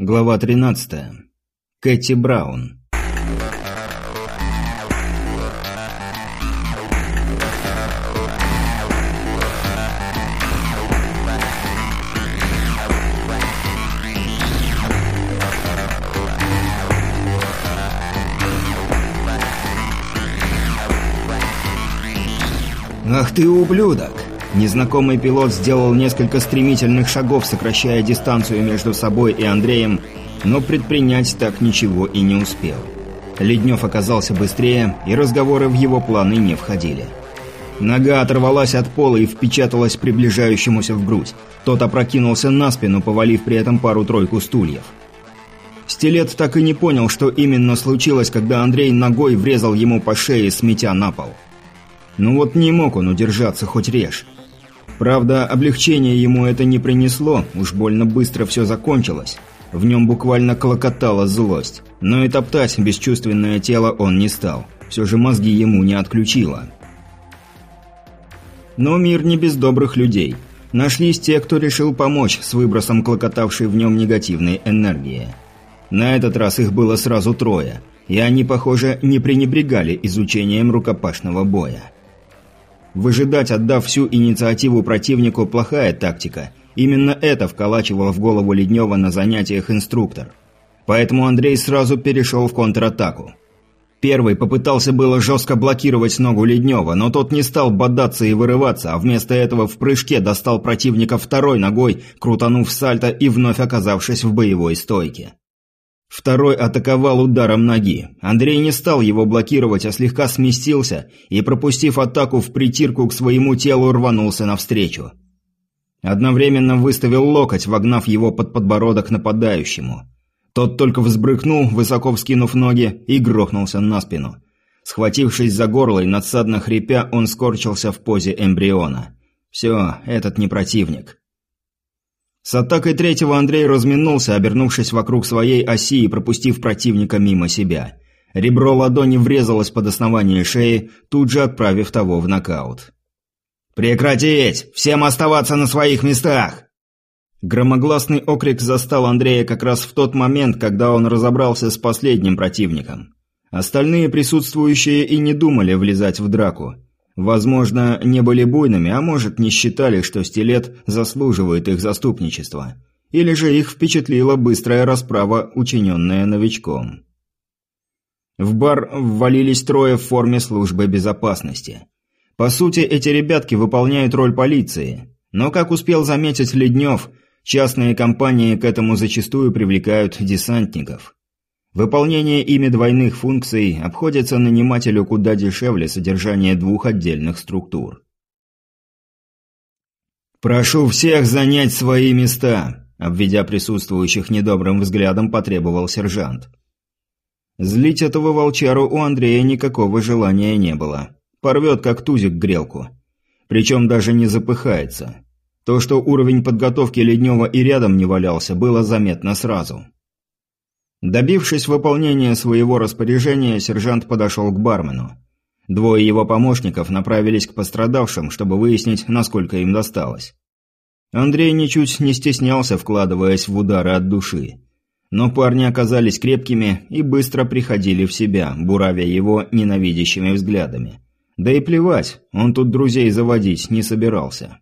Глава 13. Кэти Браун. «Ах ты ублюдок!» Незнакомый пилот сделал несколько стремительных шагов, сокращая дистанцию между собой и Андреем, но предпринять так ничего и не успел. Леднев оказался быстрее, и разговоры в его планы не входили. Нога оторвалась от пола и впечаталась приближающемуся в грудь. Тот опрокинулся на спину, повалив при этом пару-тройку стульев. Стилет так и не понял, что именно случилось, когда Андрей ногой врезал ему по шее, сметя на пол. Ну вот не мог он удержаться, хоть режь. Правда, облегчение ему это не принесло, уж больно быстро все закончилось. В нем буквально клокотала злость. Но и топтать бесчувственное тело он не стал. Все же мозги ему не отключило. Но мир не без добрых людей. Нашлись те, кто решил помочь с выбросом клокотавшей в нем негативной энергии. На этот раз их было сразу трое, и они, похоже, не пренебрегали изучением рукопашного боя. Выжидать, отдав всю инициативу противнику, плохая тактика. Именно это вколачивал в голову Леднева на занятиях инструктор. Поэтому Андрей сразу перешел в контратаку. Первый попытался было жестко блокировать ногу Леднева, но тот не стал бодаться и вырываться, а вместо этого в прыжке достал противника второй ногой, крутанув сальто и вновь оказавшись в боевой стойке. Второй атаковал ударом ноги. Андрей не стал его блокировать, а слегка сместился и, пропустив атаку в притирку к своему телу, рванулся навстречу. Одновременно выставил локоть, вогнав его под подбородок нападающему. Тот только взбрыкнул, высоко вскинув ноги, и грохнулся на спину. Схватившись за горло и надсадно хрипя, он скорчился в позе эмбриона. «Все, этот не противник. С атакой третьего Андрей разминулся, обернувшись вокруг своей оси и пропустив противника мимо себя. Ребро ладони врезалось под основание шеи, тут же отправив того в нокаут. «Прекратить! Всем оставаться на своих местах!» Громогласный окрик застал Андрея как раз в тот момент, когда он разобрался с последним противником. Остальные присутствующие и не думали влезать в драку. Возможно, не были буйными, а может, не считали, что стилет заслуживает их заступничества. Или же их впечатлила быстрая расправа, учиненная новичком. В бар ввалились трое в форме службы безопасности. По сути, эти ребятки выполняют роль полиции. Но, как успел заметить Леднев, частные компании к этому зачастую привлекают десантников. Выполнение ими двойных функций обходится нанимателю куда дешевле содержания двух отдельных структур. «Прошу всех занять свои места», – обведя присутствующих недобрым взглядом, потребовал сержант. Злить этого волчару у Андрея никакого желания не было. Порвет, как тузик, грелку. Причем даже не запыхается. То, что уровень подготовки Леднева и рядом не валялся, было заметно сразу. Добившись выполнения своего распоряжения, сержант подошел к бармену. Двое его помощников направились к пострадавшим, чтобы выяснить, насколько им досталось. Андрей ничуть не стеснялся, вкладываясь в удары от души. Но парни оказались крепкими и быстро приходили в себя, буравя его ненавидящими взглядами. Да и плевать, он тут друзей заводить не собирался.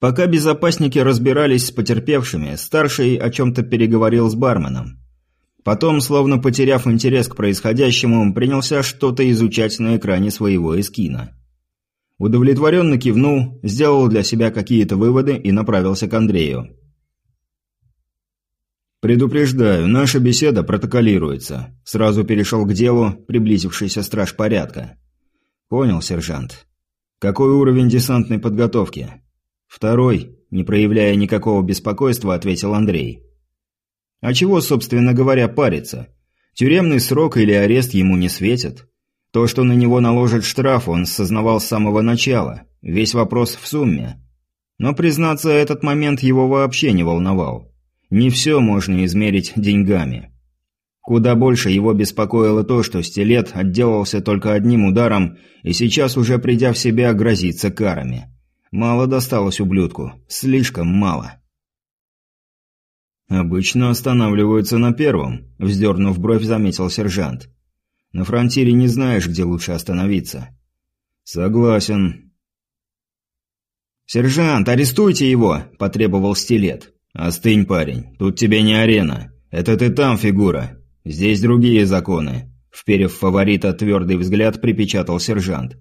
Пока безопасники разбирались с потерпевшими, старший о чем-то переговорил с барменом. Потом, словно потеряв интерес к происходящему, принялся что-то изучать на экране своего эскина. Удовлетворенно кивнул, сделал для себя какие-то выводы и направился к Андрею. «Предупреждаю, наша беседа протоколируется», – сразу перешел к делу приблизившийся страж порядка. «Понял, сержант. Какой уровень десантной подготовки?» «Второй», – не проявляя никакого беспокойства, ответил Андрей. А чего, собственно говоря, париться? Тюремный срок или арест ему не светит. То, что на него наложат штраф, он сознавал с самого начала. Весь вопрос в сумме. Но, признаться, этот момент его вообще не волновал. Не все можно измерить деньгами. Куда больше его беспокоило то, что стилет отделался только одним ударом и сейчас, уже придя в себя, грозится карами. Мало досталось ублюдку. Слишком мало. «Обычно останавливаются на первом», – вздернув бровь, заметил сержант. «На фронтире не знаешь, где лучше остановиться». «Согласен». «Сержант, арестуйте его!» – потребовал стилет. «Остынь, парень, тут тебе не арена. Это ты там фигура. Здесь другие законы», – вперев фаворита твердый взгляд, припечатал сержант.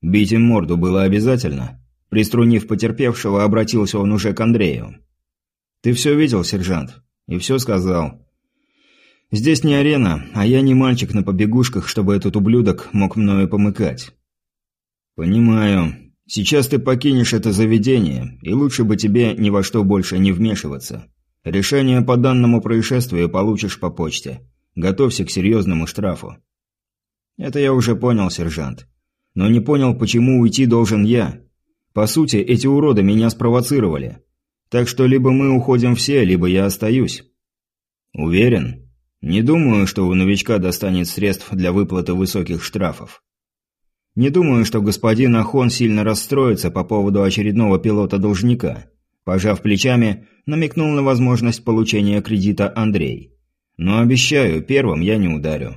«Бить им морду было обязательно?» Приструнив потерпевшего, обратился он уже к Андрею. «Ты все видел, сержант, и все сказал. Здесь не арена, а я не мальчик на побегушках, чтобы этот ублюдок мог мною помыкать». «Понимаю. Сейчас ты покинешь это заведение, и лучше бы тебе ни во что больше не вмешиваться. Решение по данному происшествию получишь по почте. Готовься к серьезному штрафу». «Это я уже понял, сержант. Но не понял, почему уйти должен я. По сути, эти уроды меня спровоцировали. Так что либо мы уходим все, либо я остаюсь. Уверен? Не думаю, что у новичка достанет средств для выплаты высоких штрафов. Не думаю, что господин Ахон сильно расстроится по поводу очередного пилота-должника. Пожав плечами, намекнул на возможность получения кредита Андрей. Но обещаю, первым я не ударю.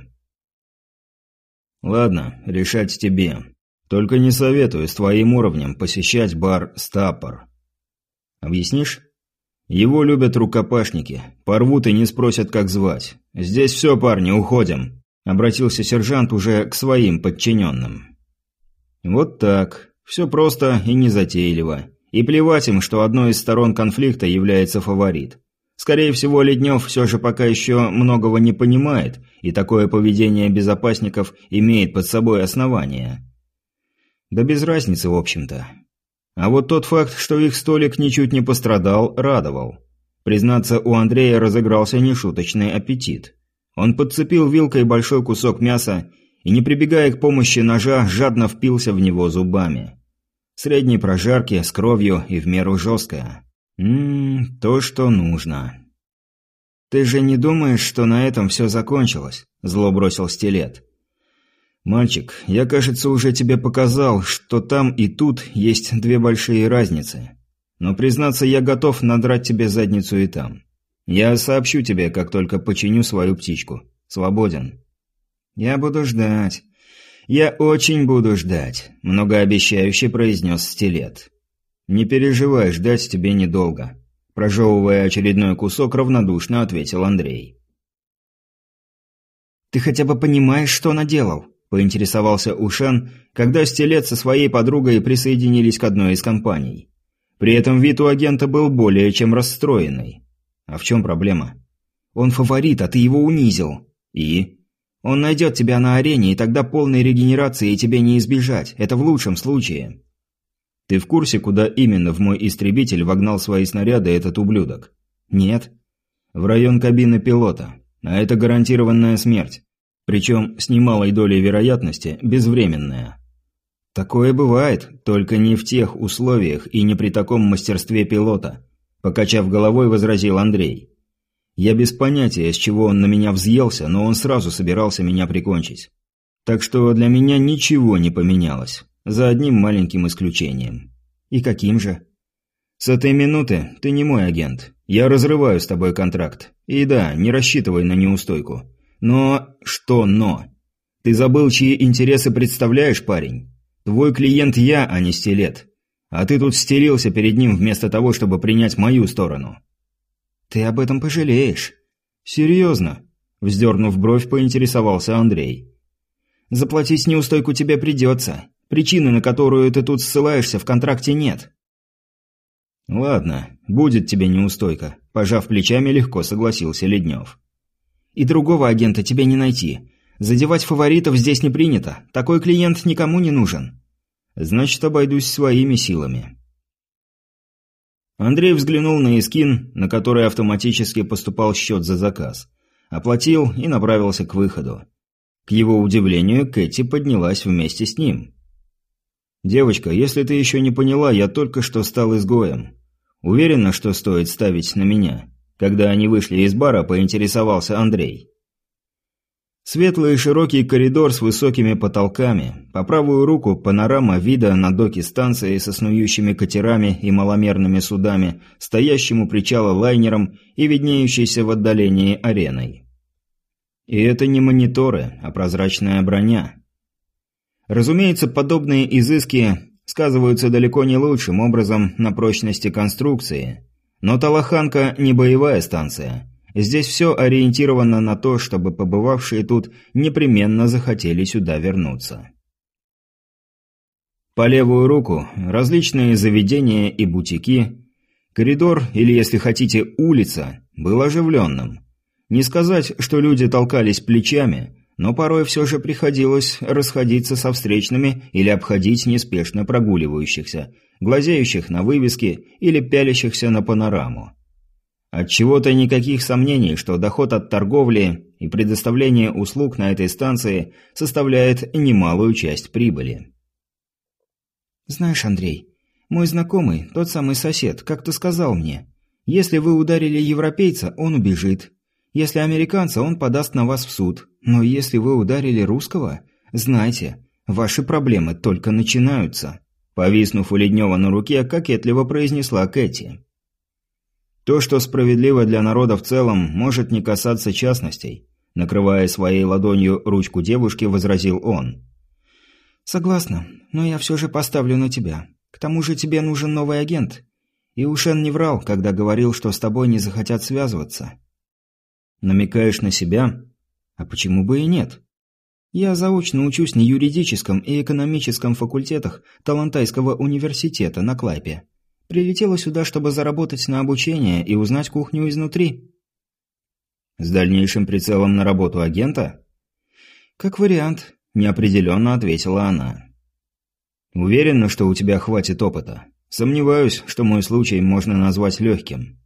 Ладно, решать тебе. Только не советую с твоим уровнем посещать бар «Стапор». Объяснишь? Его любят рукопашники. Порвут и не спросят, как звать. Здесь все, парни, уходим. Обратился сержант уже к своим подчиненным. Вот так. Все просто и незатейливо. И плевать им, что одной из сторон конфликта является фаворит. Скорее всего, Леднев все же пока еще многого не понимает, и такое поведение безопасников имеет под собой основания. Да без разницы, в общем-то. А вот тот факт, что их столик ничуть не пострадал, радовал. Признаться, у Андрея разыгрался нешуточный аппетит. Он подцепил вилкой большой кусок мяса и, не прибегая к помощи ножа, жадно впился в него зубами. Средней прожарки, с кровью и в меру жесткая. Ммм, то, что нужно. «Ты же не думаешь, что на этом все закончилось?» – зло бросил стилет. «Мальчик, я, кажется, уже тебе показал, что там и тут есть две большие разницы. Но, признаться, я готов надрать тебе задницу и там. Я сообщу тебе, как только починю свою птичку. Свободен». «Я буду ждать. Я очень буду ждать», – многообещающе произнес стилет. «Не переживай, ждать тебе недолго», – прожевывая очередной кусок, равнодушно ответил Андрей. «Ты хотя бы понимаешь, что наделал?» – поинтересовался Ушан, когда Стелет со своей подругой присоединились к одной из компаний. При этом вид у агента был более чем расстроенный. А в чем проблема? Он фаворит, а ты его унизил. И? Он найдет тебя на арене, и тогда полной регенерации тебе не избежать. Это в лучшем случае. Ты в курсе, куда именно в мой истребитель вогнал свои снаряды этот ублюдок? Нет. В район кабины пилота. А это гарантированная смерть. Причем с немалой долей вероятности безвременная. Такое бывает, только не в тех условиях и не при таком мастерстве пилота, покачав головой, возразил Андрей. Я без понятия, с чего он на меня взъелся, но он сразу собирался меня прикончить. Так что для меня ничего не поменялось, за одним маленьким исключением. И каким же? С этой минуты ты не мой агент. Я разрываю с тобой контракт. И да, не рассчитывай на неустойку. Но... Что «но»? Ты забыл, чьи интересы представляешь, парень? Твой клиент я, а не стилет. А ты тут стерился перед ним вместо того, чтобы принять мою сторону. Ты об этом пожалеешь. Серьезно? Вздернув бровь, поинтересовался Андрей. Заплатить неустойку тебе придется. Причины, на которую ты тут ссылаешься, в контракте нет. Ладно, будет тебе неустойка. Пожав плечами, легко согласился Леднев. И другого агента тебе не найти. Задевать фаворитов здесь не принято. Такой клиент никому не нужен. Значит, обойдусь своими силами. Андрей взглянул на Искин, на который автоматически поступал счет за заказ. Оплатил и направился к выходу. К его удивлению, Кэти поднялась вместе с ним. «Девочка, если ты еще не поняла, я только что стал изгоем. Уверена, что стоит ставить на меня?» Когда они вышли из бара, поинтересовался Андрей. Светлый широкий коридор с высокими потолками. По правую руку панорама вида на доки станции со снующими катерами и маломерными судами, стоящим у причала лайнером и виднеющейся в отдалении ареной. И это не мониторы, а прозрачная броня. Разумеется, подобные изыски сказываются далеко не лучшим образом на прочности конструкции. Но Талаханка не боевая станция – Здесь все ориентировано на то, чтобы побывавшие тут непременно захотели сюда вернуться. По левую руку различные заведения и бутики. Коридор, или, если хотите, улица, был оживленным. Не сказать, что люди толкались плечами, но порой все же приходилось расходиться со встречными или обходить неспешно прогуливающихся, глазеющих на вывески или пялящихся на панораму. Отчего-то никаких сомнений, что доход от торговли и предоставления услуг на этой станции составляет немалую часть прибыли. «Знаешь, Андрей, мой знакомый, тот самый сосед, как-то сказал мне, если вы ударили европейца, он убежит. Если американца, он подаст на вас в суд. Но если вы ударили русского, знайте, ваши проблемы только начинаются». Повиснув у Леднева на руке, кокетливо произнесла Кэти. То, что справедливо для народа в целом, может не касаться частностей. Накрывая своей ладонью ручку девушки, возразил он. «Согласна, но я все же поставлю на тебя. К тому же тебе нужен новый агент. И Ушен не врал, когда говорил, что с тобой не захотят связываться». «Намекаешь на себя? А почему бы и нет?» «Я заочно учусь на юридическом и экономическом факультетах Талантайского университета на Клайпе. Прилетела сюда, чтобы заработать на обучение и узнать кухню изнутри. С дальнейшим прицелом на работу агента? Как вариант, неопределенно ответила она. Уверена, что у тебя хватит опыта. Сомневаюсь, что мой случай можно назвать легким.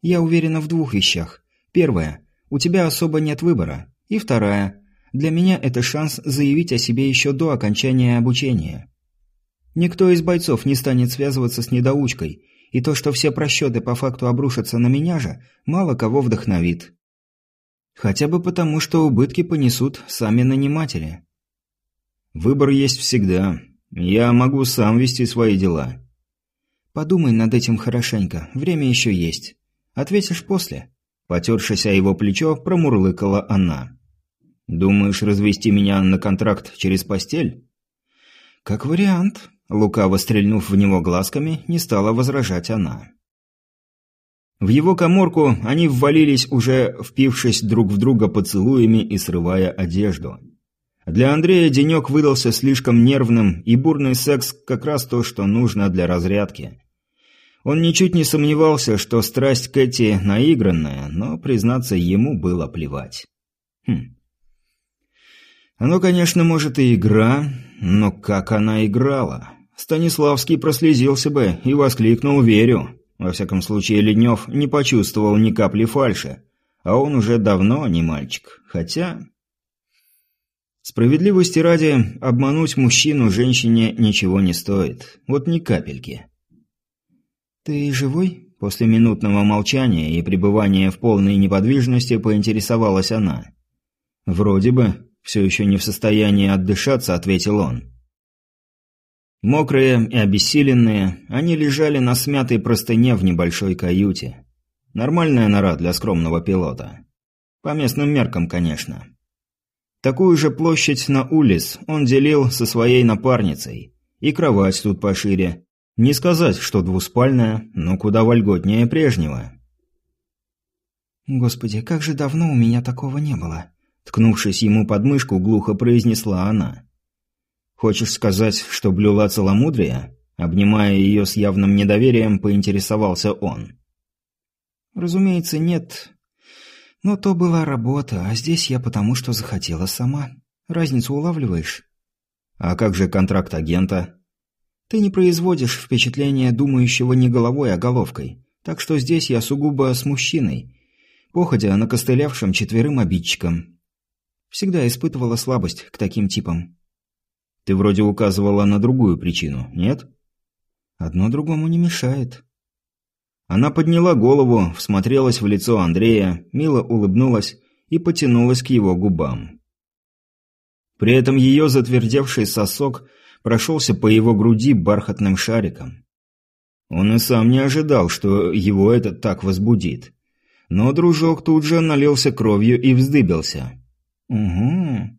Я уверена в двух вещах. Первое. У тебя особо нет выбора. И вторая. Для меня это шанс заявить о себе еще до окончания обучения. Никто из бойцов не станет связываться с недоучкой, и то, что все просчеты по факту обрушатся на меня же, мало кого вдохновит. Хотя бы потому, что убытки понесут сами наниматели. Выбор есть всегда. Я могу сам вести свои дела. Подумай над этим хорошенько, время еще есть. Ответишь после. Потершись о его плечо, промурлыкала она. «Думаешь развести меня на контракт через постель?» «Как вариант», Лукаво стрельнув в него глазками, не стала возражать она. В его коморку они ввалились, уже впившись друг в друга поцелуями и срывая одежду. Для Андрея денек выдался слишком нервным, и бурный секс как раз то, что нужно для разрядки. Он ничуть не сомневался, что страсть Кэти наигранная, но, признаться, ему было плевать. Хм. Оно, конечно, может и игра, но как она играла? Станиславский прослезился бы и воскликнул «Верю». Во всяком случае, Леднев не почувствовал ни капли фальши. А он уже давно не мальчик. Хотя... Справедливости ради, обмануть мужчину женщине ничего не стоит. Вот ни капельки. «Ты живой?» После минутного молчания и пребывания в полной неподвижности поинтересовалась она. «Вроде бы, все еще не в состоянии отдышаться», — ответил он. Мокрые и обессиленные, они лежали на смятой простыне в небольшой каюте. Нормальная нора для скромного пилота. По местным меркам, конечно. Такую же площадь на улиц он делил со своей напарницей. И кровать тут пошире. Не сказать, что двуспальная, но куда вольготнее прежнего. «Господи, как же давно у меня такого не было!» Ткнувшись ему под мышку, глухо произнесла она. «Хочешь сказать, что блюла целомудрие?» Обнимая ее с явным недоверием, поинтересовался он. «Разумеется, нет. Но то была работа, а здесь я потому, что захотела сама. Разницу улавливаешь?» «А как же контракт агента?» «Ты не производишь впечатления думающего не головой, а головкой. Так что здесь я сугубо с мужчиной, походя накостылявшим четверым обидчикам. Всегда испытывала слабость к таким типам». Ты вроде указывала на другую причину, нет? Одно другому не мешает. Она подняла голову, всмотрелась в лицо Андрея, мило улыбнулась и потянулась к его губам. При этом ее затвердевший сосок прошелся по его груди бархатным шариком. Он и сам не ожидал, что его это так возбудит. Но дружок тут же налился кровью и вздыбился. «Угу.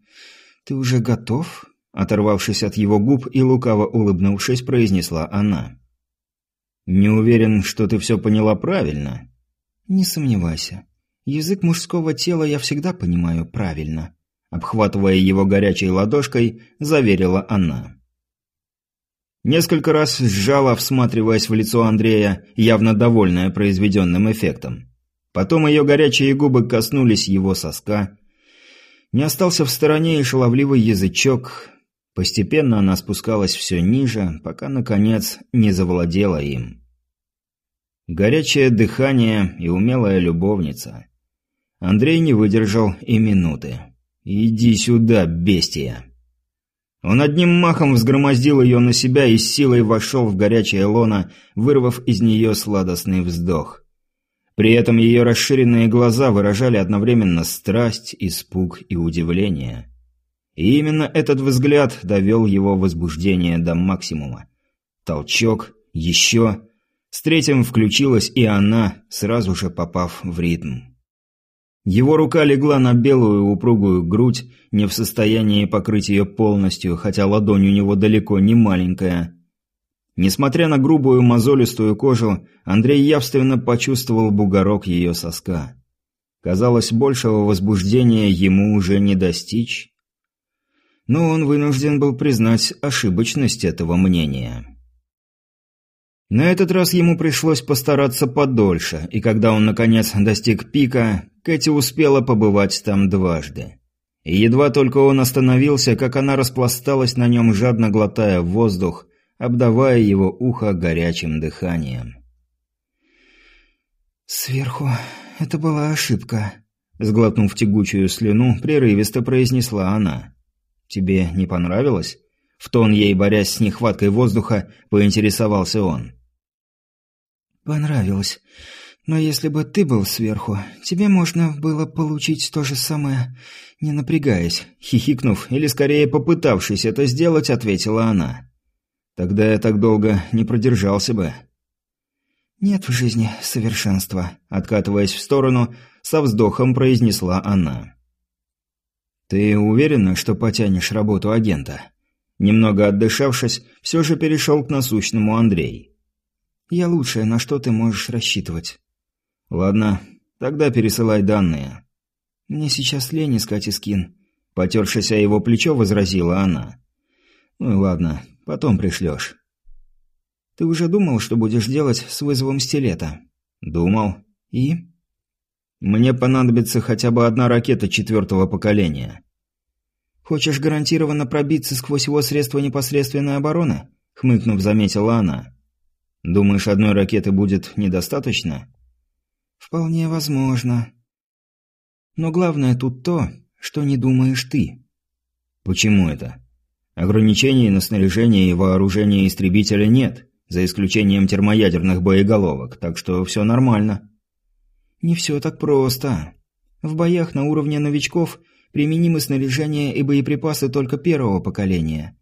Ты уже готов?» Оторвавшись от его губ и лукаво улыбнувшись, произнесла она. «Не уверен, что ты все поняла правильно». «Не сомневайся. Язык мужского тела я всегда понимаю правильно», обхватывая его горячей ладошкой, заверила она. Несколько раз сжала, всматриваясь в лицо Андрея, явно довольная произведенным эффектом. Потом ее горячие губы коснулись его соска. Не остался в стороне и шаловливый язычок. Постепенно она спускалась все ниже, пока, наконец, не завладела им. Горячее дыхание и умелая любовница. Андрей не выдержал и минуты. «Иди сюда, бестия!» Он одним махом взгромоздил ее на себя и с силой вошел в горячее лоно, вырвав из нее сладостный вздох. При этом ее расширенные глаза выражали одновременно страсть, испуг и удивление. И именно этот взгляд довел его возбуждение до максимума. Толчок, еще. С третьим включилась и она, сразу же попав в ритм. Его рука легла на белую упругую грудь, не в состоянии покрыть ее полностью, хотя ладонь у него далеко не маленькая. Несмотря на грубую мозолистую кожу, Андрей явственно почувствовал бугорок ее соска. Казалось, большего возбуждения ему уже не достичь. Но он вынужден был признать ошибочность этого мнения. На этот раз ему пришлось постараться подольше, и когда он наконец достиг пика, Кэти успела побывать там дважды. И едва только он остановился, как она распласталась на нем, жадно глотая воздух, обдавая его ухо горячим дыханием. «Сверху это была ошибка», — сглотнув тягучую слюну, прерывисто произнесла она. «Тебе не понравилось?» В тон ей, борясь с нехваткой воздуха, поинтересовался он. «Понравилось. Но если бы ты был сверху, тебе можно было получить то же самое, не напрягаясь». Хихикнув, или скорее попытавшись это сделать, ответила она. «Тогда я так долго не продержался бы». «Нет в жизни совершенства», — откатываясь в сторону, со вздохом произнесла она. «Ты уверена, что потянешь работу агента?» Немного отдышавшись, все же перешел к насущному Андрей. Я лучшее, на что ты можешь рассчитывать. Ладно, тогда пересылай данные. Мне сейчас лень искать Искин. Потершись о его плечо, возразила она. Ну и ладно, потом пришлешь. Ты уже думал, что будешь делать с вызовом стилета? Думал. И? Мне понадобится хотя бы одна ракета четвертого поколения. Хочешь гарантированно пробиться сквозь его средства непосредственной обороны? Хмыкнув, заметила она. Думаешь, одной ракеты будет недостаточно? Вполне возможно. Но главное тут то, что не думаешь ты. Почему это? Ограничений на снаряжение и вооружение истребителя нет, за исключением термоядерных боеголовок, так что все нормально. Не все так просто. В боях на уровне новичков применимы снаряжение и боеприпасы только первого поколения.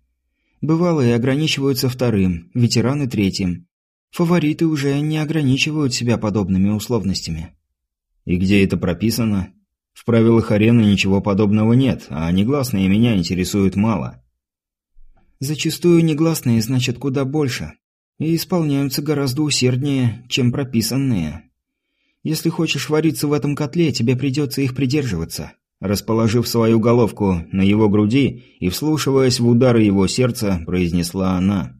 Бывалые ограничиваются вторым, ветераны третьим. Фавориты уже не ограничивают себя подобными условностями. И где это прописано? В правилах арены ничего подобного нет, а негласные меня интересуют мало. Зачастую негласные значат куда больше и исполняются гораздо усерднее, чем прописанные. Если хочешь вариться в этом котле, тебе придется их придерживаться. Расположив свою головку на его груди и вслушиваясь в удары его сердца, произнесла она.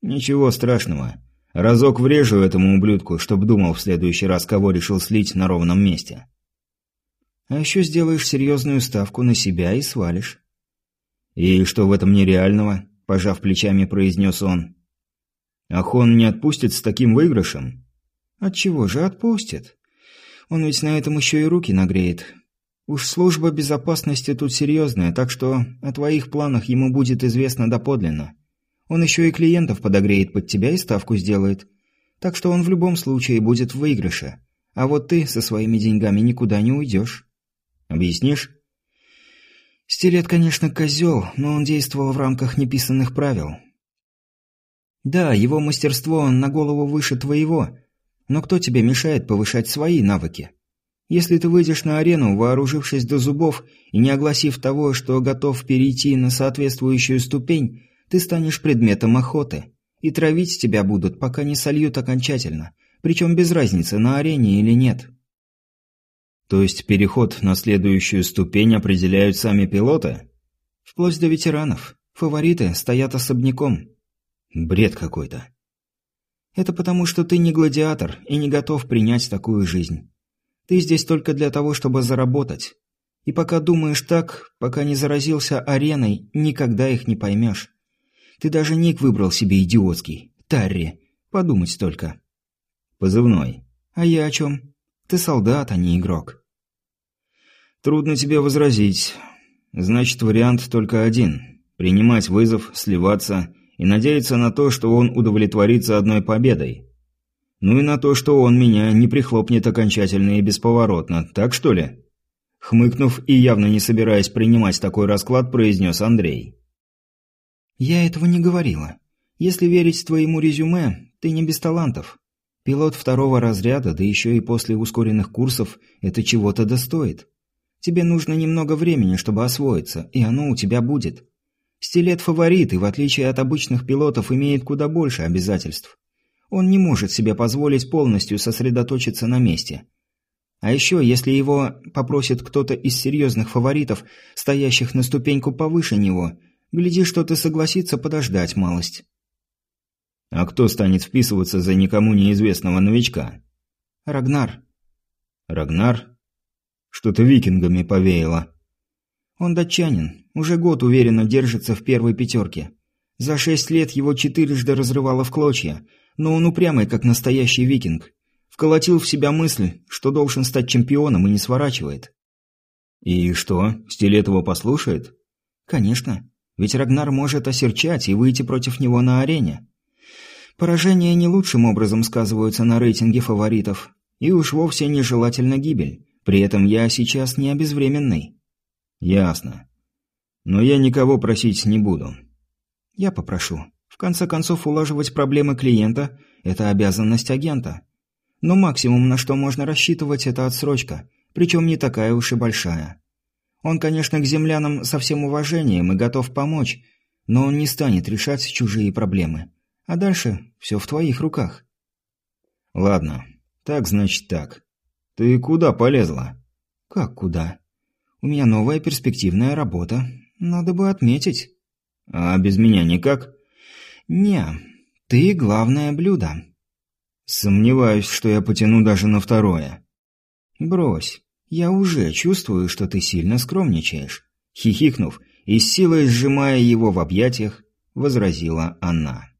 «Ничего страшного. Разок врежу этому ублюдку, чтоб думал в следующий раз, кого решил слить на ровном месте. А еще сделаешь серьезную ставку на себя и свалишь. И что в этом нереального? Пожав плечами, произнес он. Ахон не отпустит с таким выигрышем? Отчего же отпустит? Он ведь на этом еще и руки нагреет. Уж служба безопасности тут серьезная, так что о твоих планах ему будет известно доподлинно. Он еще и клиентов подогреет под тебя и ставку сделает. Так что он в любом случае будет в выигрыше. А вот ты со своими деньгами никуда не уйдешь. Объяснишь? Стилет, конечно, козел, но он действовал в рамках неписанных правил. Да, его мастерство на голову выше твоего, но кто тебе мешает повышать свои навыки? Если ты выйдешь на арену, вооружившись до зубов и не огласив того, что готов перейти на соответствующую ступень, ты станешь предметом охоты. И травить тебя будут, пока не сольют окончательно. Причем без разницы, на арене или нет. То есть переход на следующую ступень определяют сами пилоты? Вплоть до ветеранов. Фавориты стоят особняком. Бред какой-то. Это потому, что ты не гладиатор и не готов принять такую жизнь. Ты здесь только для того, чтобы заработать. И пока думаешь так, пока не заразился ареной, никогда их не поймешь. Ты даже ник выбрал себе идиотский. Тарри. Подумать только. Позывной. А я о чем? Ты солдат, а не игрок. Трудно тебе возразить. Значит, вариант только один. Принимать вызов, сливаться и надеяться на то, что он удовлетворится одной победой. Ну и на то, что он меня не прихлопнет окончательно и бесповоротно, так что ли? Хмыкнув и явно не собираясь принимать такой расклад, произнес Андрей. «Я этого не говорила. Если верить твоему резюме, ты не без талантов. Пилот второго разряда, да еще и после ускоренных курсов, это чего-то достоит. Тебе нужно немного времени, чтобы освоиться, и оно у тебя будет. Стилет фаворит, и в отличие от обычных пилотов, имеет куда больше обязательств. Он не может себе позволить полностью сосредоточиться на месте. А еще, если его попросит кто-то из серьезных фаворитов, стоящих на ступеньку повыше него, гляди, что ты согласится подождать малость. А кто станет вписываться за никому неизвестного новичка? Рагнар. Рагнар? Что-то викингами повеяло. Он датчанин, уже год уверенно держится в первой пятерке. За шесть лет его четырежды разрывало в клочья, но он упрямый, как настоящий викинг. Вколотил в себя мысль, что должен стать чемпионом и не сворачивает. И что, Стилет его послушает? Конечно, ведь Рагнар может осерчать и выйти против него на арене. Поражения не лучшим образом сказываются на рейтинге фаворитов, и уж вовсе нежелательна гибель. При этом я сейчас не обезвременный. Ясно. Но я никого просить не буду. Я попрошу. В конце концов, улаживать проблемы клиента – это обязанность агента. Но максимум, на что можно рассчитывать, это отсрочка, причем не такая уж и большая. Он, конечно, к землянам со всем уважением и готов помочь, но он не станет решать чужие проблемы. А дальше все в твоих руках. Ладно, так значит так. Ты куда полезла? Как куда? У меня новая перспективная работа. Надо бы отметить. А без меня никак? Не, ты главное блюдо. Сомневаюсь, что я потяну даже на второе. Брось. Я уже чувствую, что ты сильно скромничаешь. Хихикнув и с силой сжимая его в объятиях, возразила она.